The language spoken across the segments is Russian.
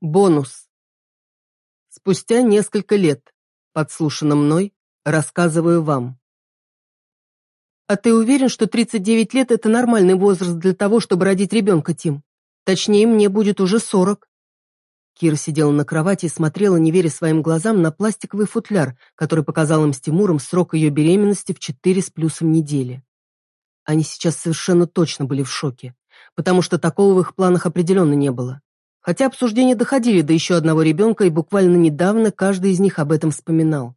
Бонус. Спустя несколько лет, подслушано мной, рассказываю вам. А ты уверен, что 39 лет – это нормальный возраст для того, чтобы родить ребенка, Тим? Точнее, мне будет уже 40. Кира сидела на кровати и смотрела, не веря своим глазам, на пластиковый футляр, который показал им с Тимуром срок ее беременности в 4 с плюсом недели. Они сейчас совершенно точно были в шоке, потому что такого в их планах определенно не было. Хотя обсуждения доходили до еще одного ребенка, и буквально недавно каждый из них об этом вспоминал.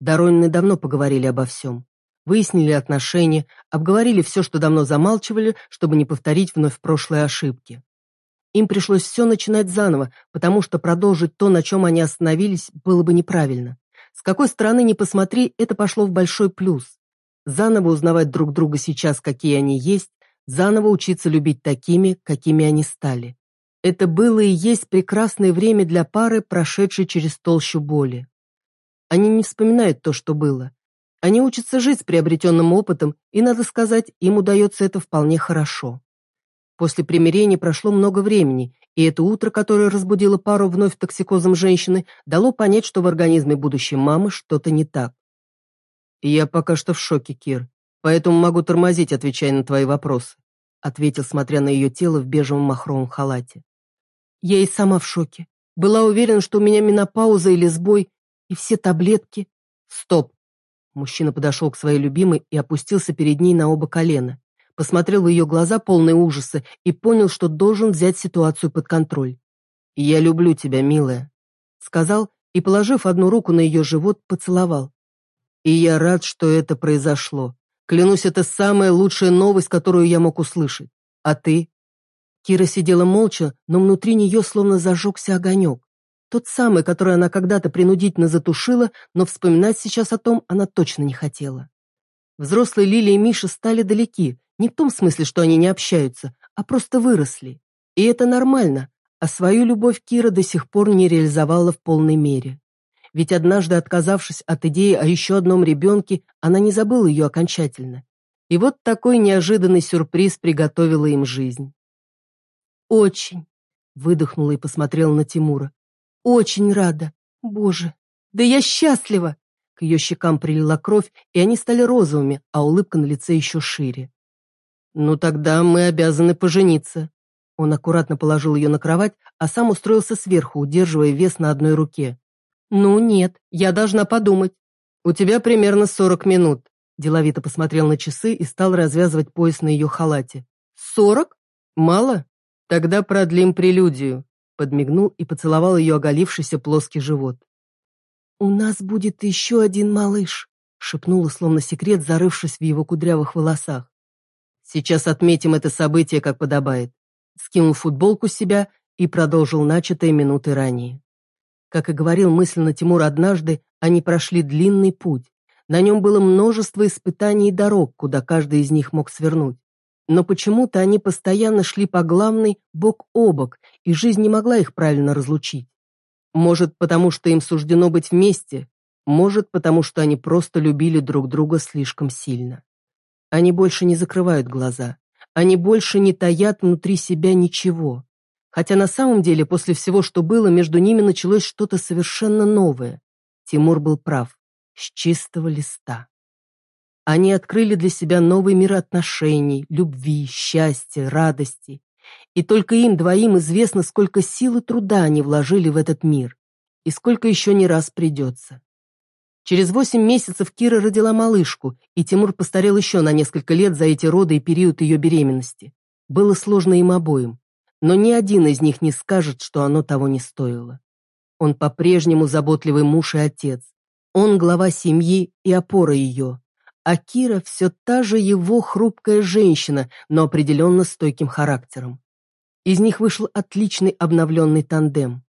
Доронины давно поговорили обо всем. Выяснили отношения, обговорили все, что давно замалчивали, чтобы не повторить вновь прошлые ошибки. Им пришлось все начинать заново, потому что продолжить то, на чем они остановились, было бы неправильно. С какой стороны ни посмотри, это пошло в большой плюс. Заново узнавать друг друга сейчас, какие они есть, заново учиться любить такими, какими они стали. Это было и есть прекрасное время для пары, прошедшей через толщу боли. Они не вспоминают то, что было. Они учатся жить с приобретенным опытом, и, надо сказать, им удается это вполне хорошо. После примирения прошло много времени, и это утро, которое разбудило пару вновь токсикозом женщины, дало понять, что в организме будущей мамы что-то не так. «Я пока что в шоке, Кир, поэтому могу тормозить, отвечая на твои вопросы», ответил, смотря на ее тело в бежевом махровом халате. Я и сама в шоке. Была уверена, что у меня менопауза или сбой, и все таблетки. Стоп. Мужчина подошел к своей любимой и опустился перед ней на оба колена. Посмотрел в ее глаза, полные ужаса, и понял, что должен взять ситуацию под контроль. «Я люблю тебя, милая», — сказал и, положив одну руку на ее живот, поцеловал. «И я рад, что это произошло. Клянусь, это самая лучшая новость, которую я мог услышать. А ты?» Кира сидела молча, но внутри нее словно зажегся огонек. Тот самый, который она когда-то принудительно затушила, но вспоминать сейчас о том она точно не хотела. Взрослые Лили и Миша стали далеки, не в том смысле, что они не общаются, а просто выросли. И это нормально, а свою любовь Кира до сих пор не реализовала в полной мере. Ведь однажды, отказавшись от идеи о еще одном ребенке, она не забыла ее окончательно. И вот такой неожиданный сюрприз приготовила им жизнь. «Очень», — выдохнула и посмотрела на Тимура. «Очень рада. Боже, да я счастлива!» К ее щекам прилила кровь, и они стали розовыми, а улыбка на лице еще шире. «Ну тогда мы обязаны пожениться». Он аккуратно положил ее на кровать, а сам устроился сверху, удерживая вес на одной руке. «Ну нет, я должна подумать. У тебя примерно сорок минут». Деловито посмотрел на часы и стал развязывать пояс на ее халате. «Сорок? Мало? «Тогда продлим прелюдию», — подмигнул и поцеловал ее оголившийся плоский живот. «У нас будет еще один малыш», — шепнула, словно секрет, зарывшись в его кудрявых волосах. «Сейчас отметим это событие, как подобает», — скинул футболку с себя и продолжил начатые минуты ранее. Как и говорил мысленно Тимур однажды, они прошли длинный путь. На нем было множество испытаний и дорог, куда каждый из них мог свернуть но почему-то они постоянно шли по главной бок о бок, и жизнь не могла их правильно разлучить. Может, потому что им суждено быть вместе, может, потому что они просто любили друг друга слишком сильно. Они больше не закрывают глаза, они больше не таят внутри себя ничего. Хотя на самом деле после всего, что было, между ними началось что-то совершенно новое. Тимур был прав, с чистого листа. Они открыли для себя новый мир отношений, любви, счастья, радости. И только им двоим известно, сколько сил и труда они вложили в этот мир. И сколько еще не раз придется. Через восемь месяцев Кира родила малышку, и Тимур постарел еще на несколько лет за эти роды и период ее беременности. Было сложно им обоим, но ни один из них не скажет, что оно того не стоило. Он по-прежнему заботливый муж и отец. Он глава семьи и опора ее а Кира все та же его хрупкая женщина, но определенно стойким характером. Из них вышел отличный обновленный тандем.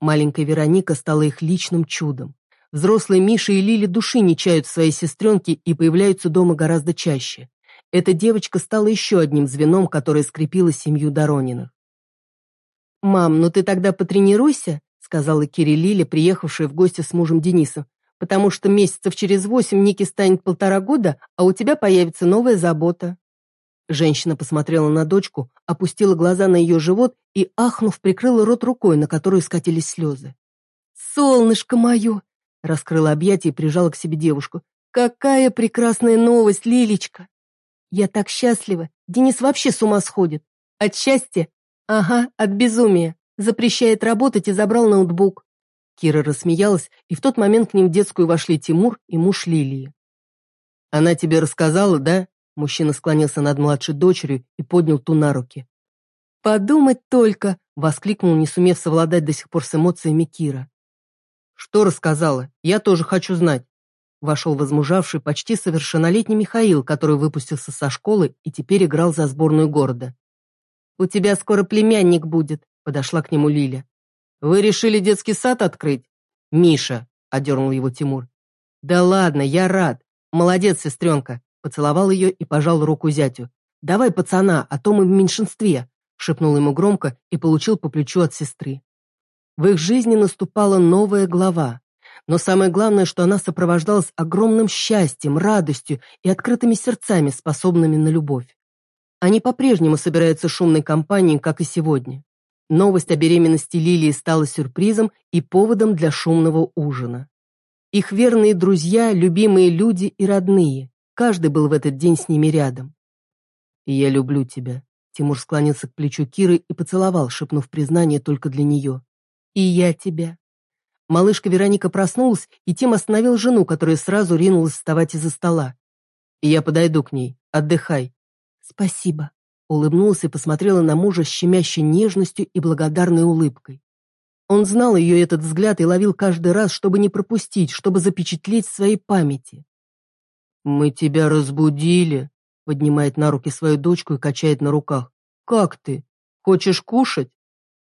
Маленькая Вероника стала их личным чудом. Взрослые Миша и Лили души не чают в своей сестренке и появляются дома гораздо чаще. Эта девочка стала еще одним звеном, которое скрепило семью Дорониных. «Мам, ну ты тогда потренируйся», сказала Кире Лили, приехавшая в гости с мужем Денисом потому что месяцев через восемь Нике станет полтора года, а у тебя появится новая забота». Женщина посмотрела на дочку, опустила глаза на ее живот и, ахнув, прикрыла рот рукой, на которую скатились слезы. «Солнышко мое!» — раскрыла объятия и прижала к себе девушку. «Какая прекрасная новость, Лилечка!» «Я так счастлива! Денис вообще с ума сходит! От счастья? Ага, от безумия! Запрещает работать и забрал ноутбук!» Кира рассмеялась, и в тот момент к ним в детскую вошли Тимур и муж Лилии. «Она тебе рассказала, да?» Мужчина склонился над младшей дочерью и поднял ту на руки. «Подумать только!» — воскликнул, не сумев совладать до сих пор с эмоциями Кира. «Что рассказала? Я тоже хочу знать». Вошел возмужавший, почти совершеннолетний Михаил, который выпустился со школы и теперь играл за сборную города. «У тебя скоро племянник будет», — подошла к нему Лиля. «Вы решили детский сад открыть?» «Миша», — одернул его Тимур. «Да ладно, я рад. Молодец, сестренка. Поцеловал ее и пожал руку зятю. «Давай пацана, а то мы в меньшинстве», шепнул ему громко и получил по плечу от сестры. В их жизни наступала новая глава. Но самое главное, что она сопровождалась огромным счастьем, радостью и открытыми сердцами, способными на любовь. Они по-прежнему собираются шумной компанией, как и сегодня. Новость о беременности Лилии стала сюрпризом и поводом для шумного ужина. Их верные друзья, любимые люди и родные. Каждый был в этот день с ними рядом. «И я люблю тебя». Тимур склонился к плечу Киры и поцеловал, шепнув признание только для нее. «И я тебя». Малышка Вероника проснулась, и Тим остановил жену, которая сразу ринулась вставать из-за стола. «И я подойду к ней. Отдыхай». «Спасибо», — улыбнулся и посмотрела на мужа с щемящей нежностью и благодарной улыбкой. Он знал ее этот взгляд и ловил каждый раз, чтобы не пропустить, чтобы запечатлеть в своей памяти. «Мы тебя разбудили», — поднимает на руки свою дочку и качает на руках. «Как ты? Хочешь кушать?»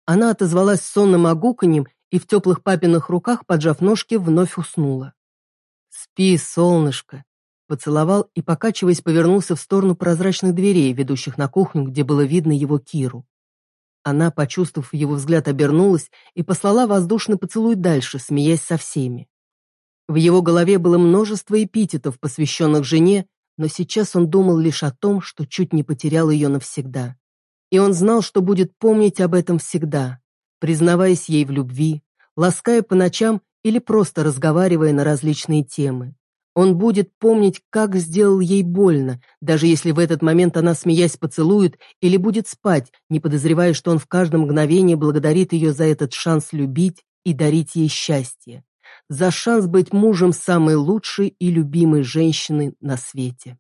Она отозвалась сонным огуканьем и в теплых папиных руках, поджав ножки, вновь уснула. «Спи, солнышко», — поцеловал и, покачиваясь, повернулся в сторону прозрачных дверей, ведущих на кухню, где было видно его Киру. Она, почувствовав его взгляд, обернулась и послала воздушный поцелуй дальше, смеясь со всеми. В его голове было множество эпитетов, посвященных жене, но сейчас он думал лишь о том, что чуть не потерял ее навсегда. И он знал, что будет помнить об этом всегда, признаваясь ей в любви, лаская по ночам или просто разговаривая на различные темы. Он будет помнить, как сделал ей больно, даже если в этот момент она, смеясь, поцелует или будет спать, не подозревая, что он в каждом мгновении благодарит ее за этот шанс любить и дарить ей счастье за шанс быть мужем самой лучшей и любимой женщины на свете.